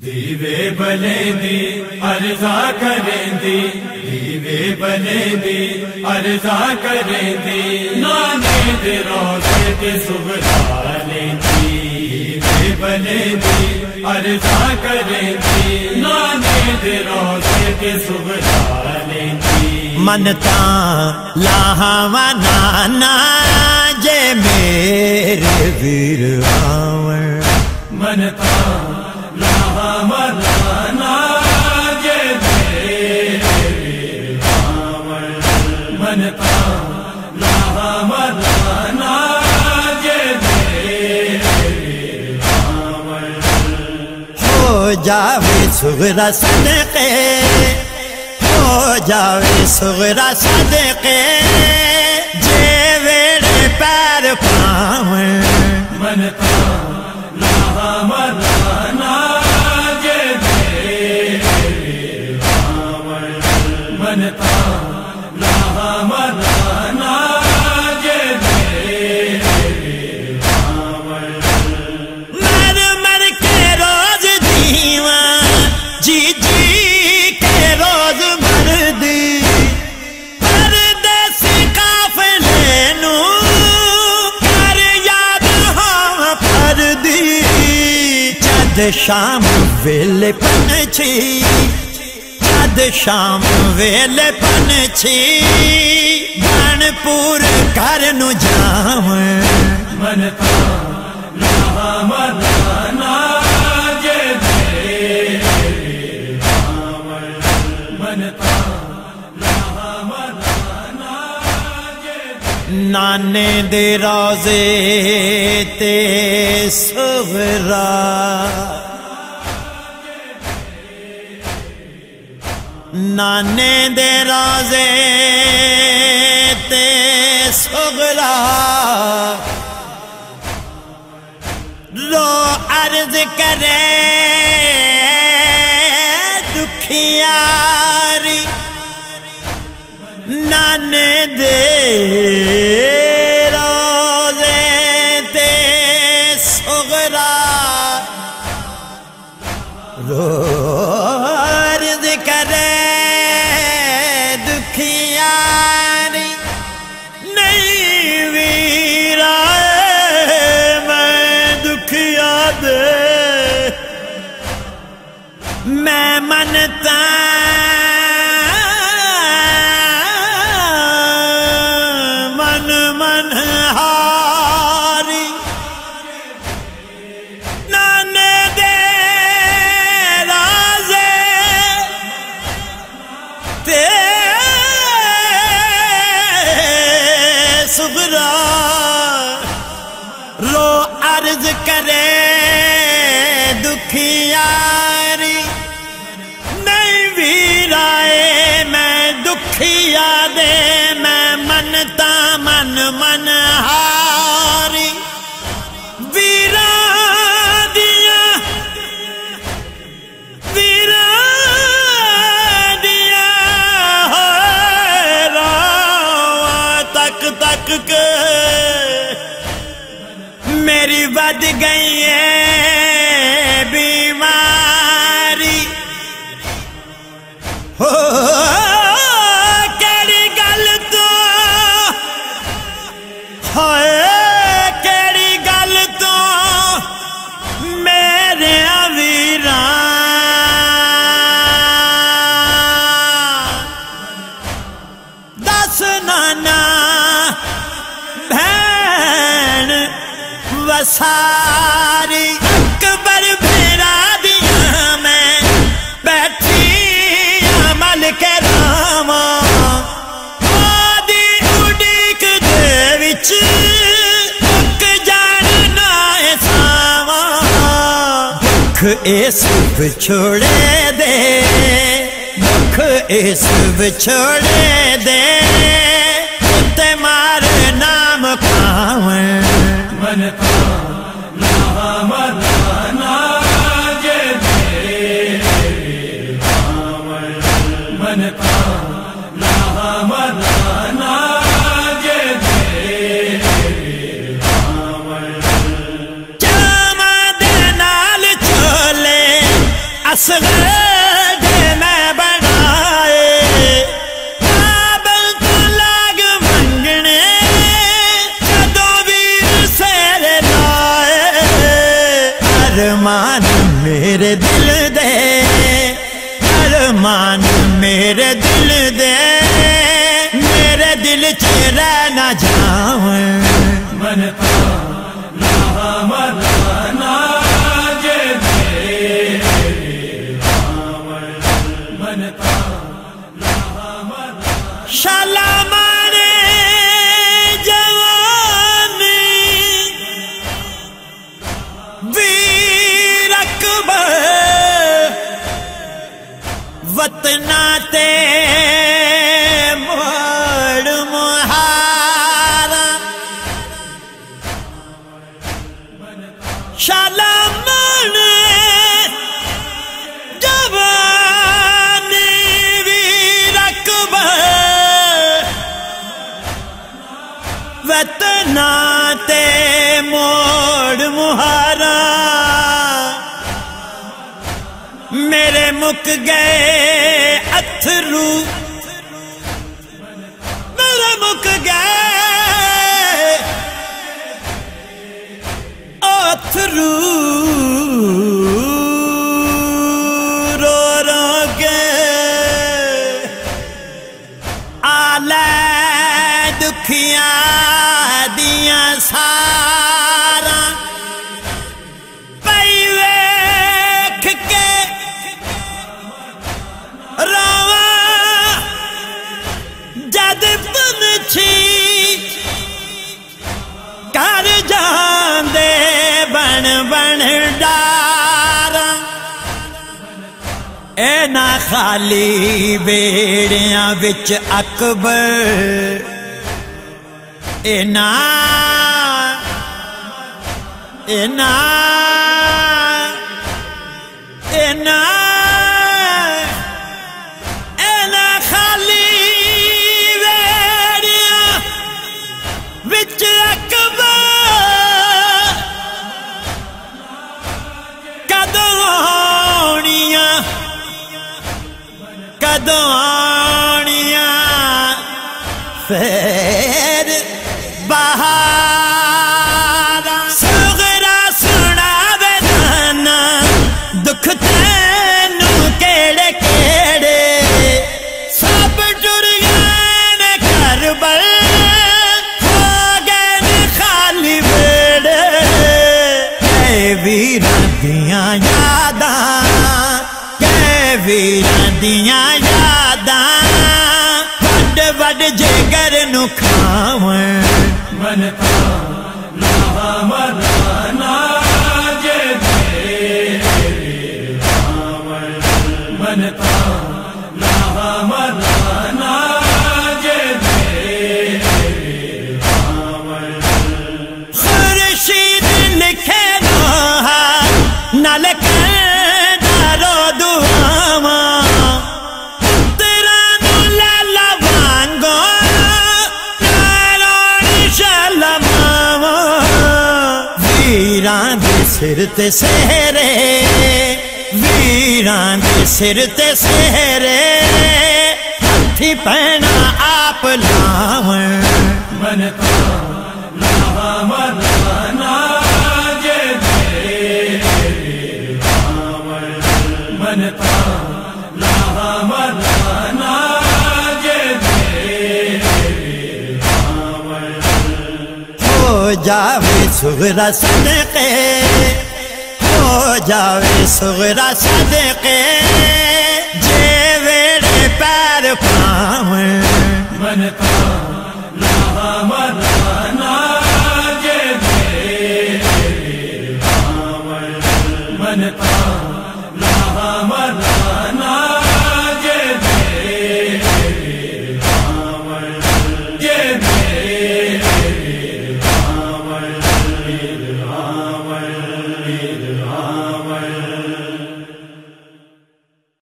دیوے بلے دی ارزا کریں دی۔ دیوے بلے دی ارزا کریں دی۔ نانے دے روزے تے سبرا لیں دی۔ دیوے بلے دی ارزا کریں دی۔ نانے دے روزے تے سبرا لیں دی منتا لاہا نانا جے میرے ویر آور منتا جاوے سغرا صدقے ہو جاوے سغرا صدقے جے ویڑے پیر پاور منتا لاہا جی جی کے روز مر دی پر دیسی قافلے نو کر یاد ہاں پر دی جد شام ویلے پنچھی جد شام ویلے پنچھی بن پور کر نو جاون منتا لاہا نانے دے روزے تے سغرا نانے دے روزے تے سغرا رو عرض کرے دکھیاری۔ نانے دے رو عرض کرے دکھیاری نہیں۔ ویرا میں دکھیا دے۔ میں منتا سبرا رو عرض کرے دکھیاری نہیں ویرائے میں دکھیا دے میں منتا من من گئی ہے وساری اکبر بھیرا دیا میں۔ بیٹھی ہاں، عمل کے راما آدی اڈیک دے وچ اک جاننا ہے ساواں دکھ اس وچھوڑے دے، دکھ اس وچھوڑے دے۔ ارمان میرے دل دے ارمان میرے دل دے۔ میرے دل چ نہ جاؤں۔ منتا وطنا تے موڑ مہارا۔ میرے مک گئے اترو میرے مک گئے اترو اے نا خالی بیڑیاں وچ اکبر۔ اے نا اے نا دیاں یاداں کہ ویراں دیاں یاداں۔ وڈ وڈ جگر نو کھاواں منتا لا مرانا جے دے منتا لا مرانا ویران سر تے سہرے ویران دے سر تے سہرے ہتھی پہنا آپ لاواں منتا سغرا صدقے، ہو جاوے سغرا صدقے۔ جے ویڑے پیر پاون من پاون لہا مرانا من پاون لہا مرانا